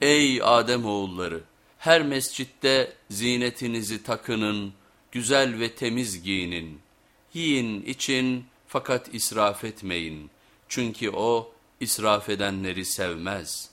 Ey Adem oğulları! Her mescitte zinetinizi takının, güzel ve temiz giyinin. Yiyin, için fakat israf etmeyin. Çünkü o israf edenleri sevmez.''